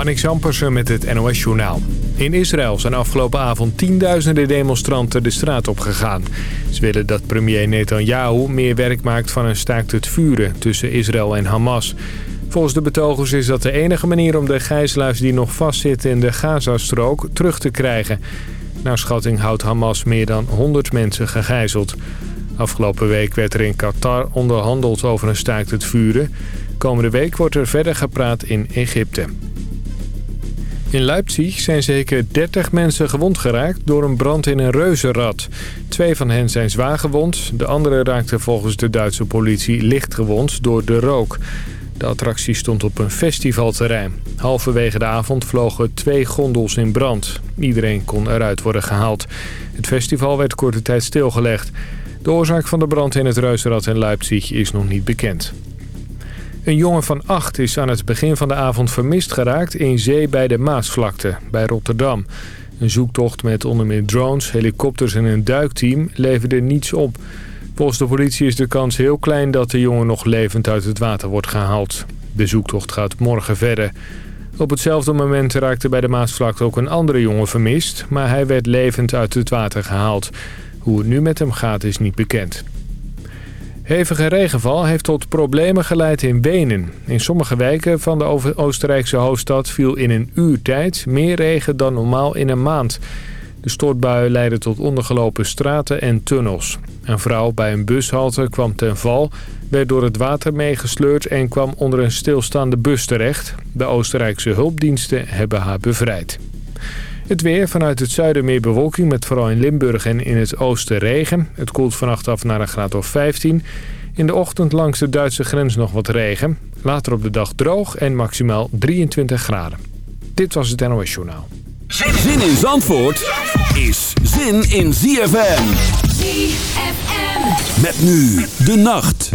Marnix Ampersen met het NOS-journaal. In Israël zijn afgelopen avond tienduizenden demonstranten de straat op gegaan. Ze willen dat premier Netanyahu meer werk maakt van een staakt het vuren tussen Israël en Hamas. Volgens de betogers is dat de enige manier om de gijzelaars die nog vastzitten in de Gazastrook terug te krijgen. Naar schatting houdt Hamas meer dan 100 mensen gegijzeld. Afgelopen week werd er in Qatar onderhandeld over een staakt het vuren. Komende week wordt er verder gepraat in Egypte. In Leipzig zijn zeker 30 mensen gewond geraakt door een brand in een reuzenrad. Twee van hen zijn zwaar gewond. De andere raakte volgens de Duitse politie licht gewond door de rook. De attractie stond op een festivalterrein. Halverwege de avond vlogen twee gondels in brand. Iedereen kon eruit worden gehaald. Het festival werd korte tijd stilgelegd. De oorzaak van de brand in het reuzenrad in Leipzig is nog niet bekend. Een jongen van acht is aan het begin van de avond vermist geraakt in zee bij de Maasvlakte, bij Rotterdam. Een zoektocht met onder meer drones, helikopters en een duikteam leverde niets op. Volgens de politie is de kans heel klein dat de jongen nog levend uit het water wordt gehaald. De zoektocht gaat morgen verder. Op hetzelfde moment raakte bij de Maasvlakte ook een andere jongen vermist... maar hij werd levend uit het water gehaald. Hoe het nu met hem gaat is niet bekend. Hevige regenval heeft tot problemen geleid in Wenen. In sommige wijken van de Oostenrijkse hoofdstad viel in een uur tijd meer regen dan normaal in een maand. De stortbuien leidden tot ondergelopen straten en tunnels. Een vrouw bij een bushalte kwam ten val, werd door het water meegesleurd en kwam onder een stilstaande bus terecht. De Oostenrijkse hulpdiensten hebben haar bevrijd. Het weer vanuit het zuiden meer bewolking met vooral in Limburg en in het oosten regen. Het koelt vannacht af naar een graad of 15. In de ochtend langs de Duitse grens nog wat regen. Later op de dag droog en maximaal 23 graden. Dit was het NOS Journaal. Zin in Zandvoort is zin in ZFM. ZFM. Met nu de nacht.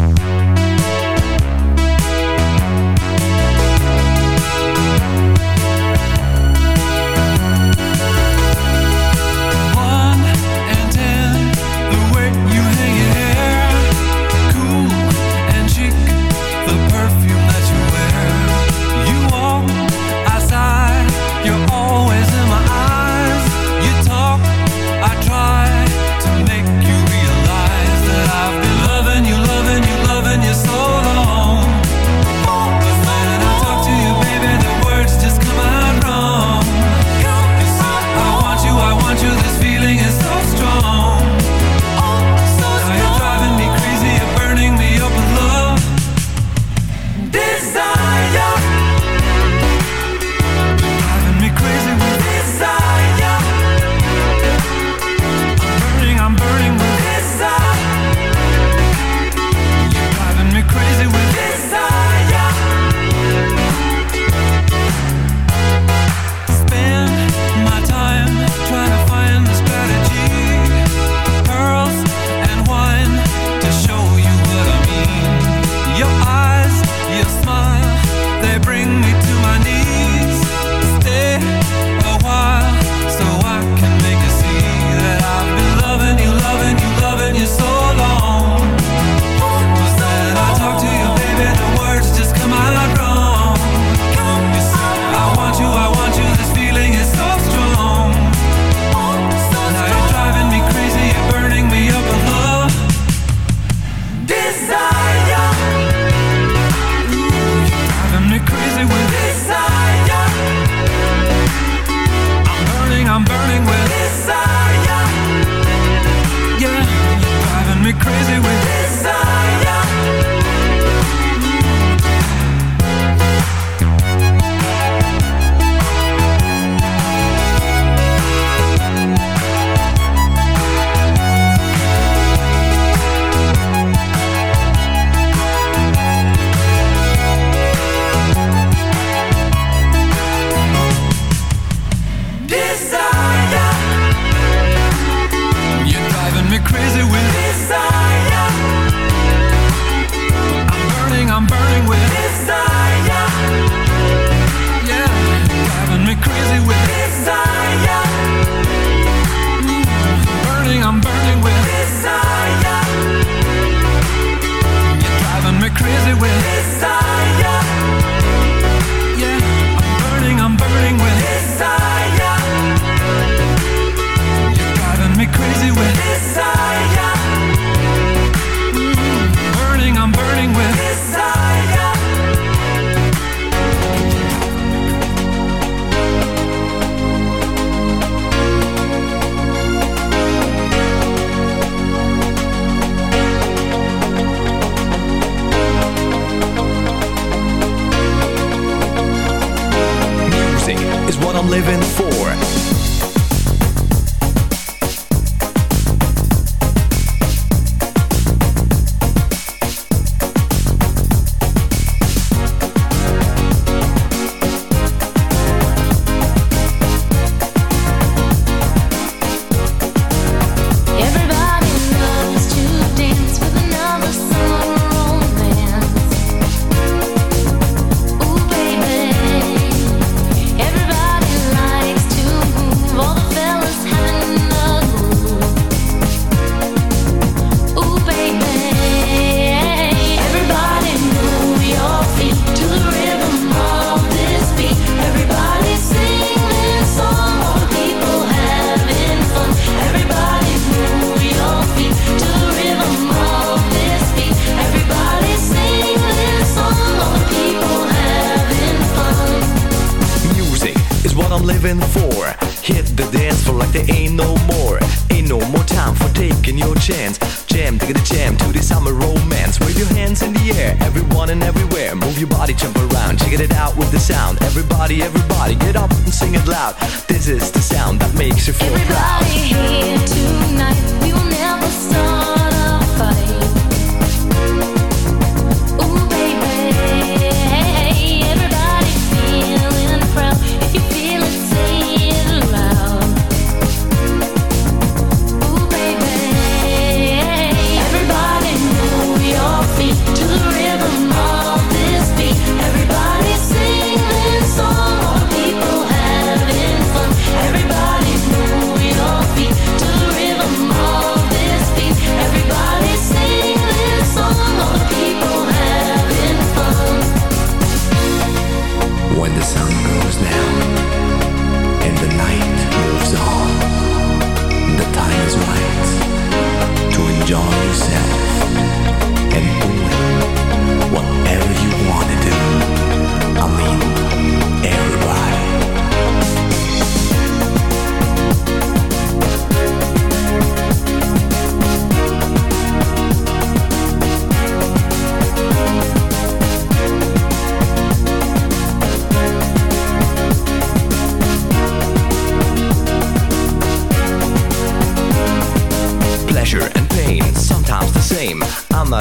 hours now, and the night moves on. The time is right to enjoy yourself and doing whatever you want to do. I mean, everybody.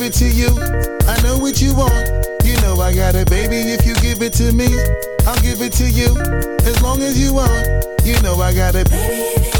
Give it to you. I know what you want. You know I got it, baby. If you give it to me, I'll give it to you. As long as you want, you know I got it. Baby,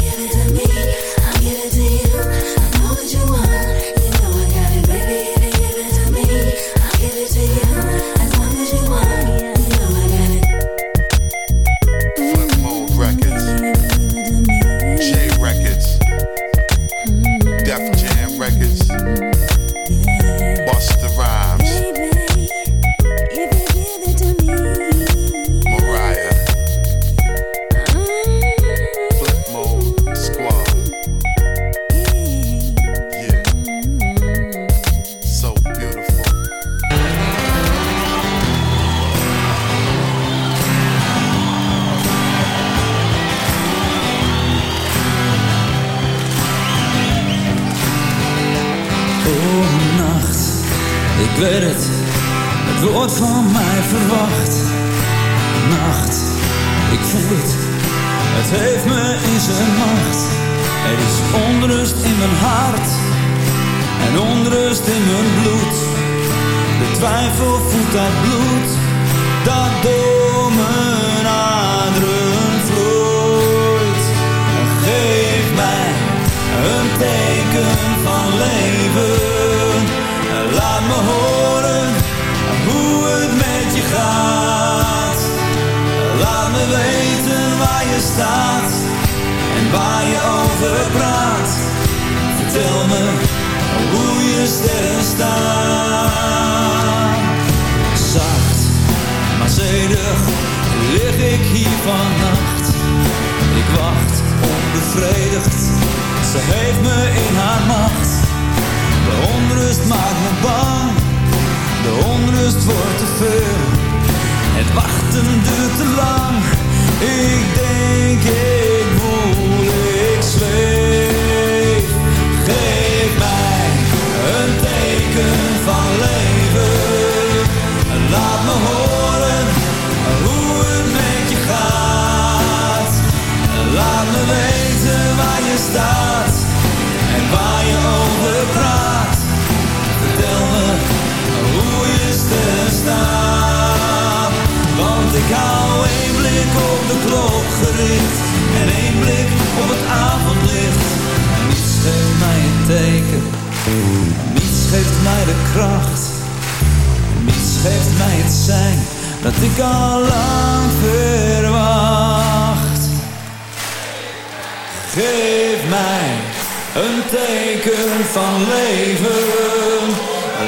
van leven.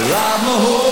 Laat me horen.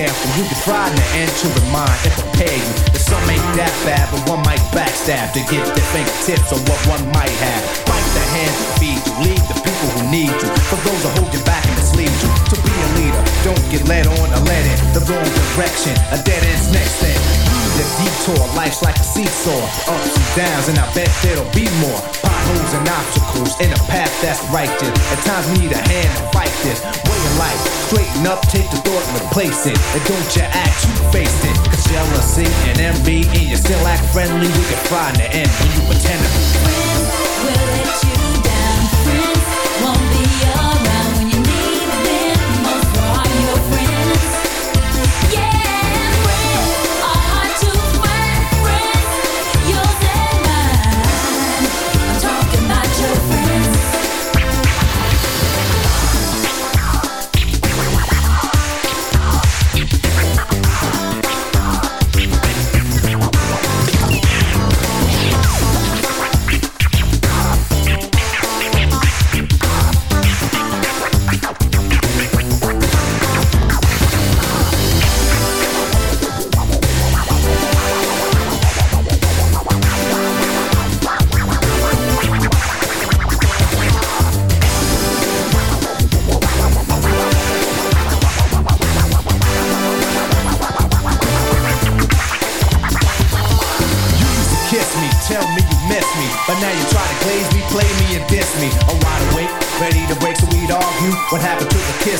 careful. You can try to enter the mind and prepare you. That some ain't that bad, but one might backstab to get their fingertips on what one might have. Bite the hand that feed you, lead the people who need you. For those who hold you back and mislead you. To be a leader, don't get led on or led in the wrong direction. A dead end's next thing a detour. Life's like a seesaw, ups and downs, and I bet there'll be more potholes and obstacles in a path that's righteous. At times need a hand to fight this way of life. Straighten up, take the thought and replace it. And don't you act, you face it. Cause jealousy and envy, and you still act friendly, you can find the end when you pretend to. Friends will let you.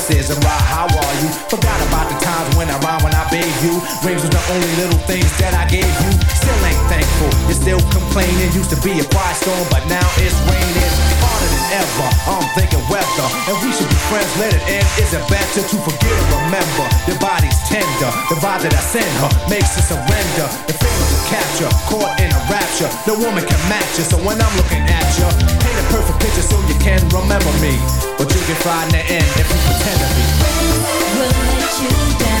Kisses and why? How are you? Forgot about the times when I rhymed when I bathed you. Rings was the only little things that I gave you. Still ain't thankful, you're still complaining. Used to be a quiet storm, but now it's raining harder than ever. I'm thinking weather, and we should be friends. Let it end. Is it better to forget or remember? Your body's tender, the vibe that I send her makes her surrender. The feelings of capture, caught in a rapture. No woman can match you, so when I'm looking at you, paint a perfect picture so you can remember me. But you can find the end if you pretend to be. Will let you down.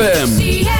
ZFM.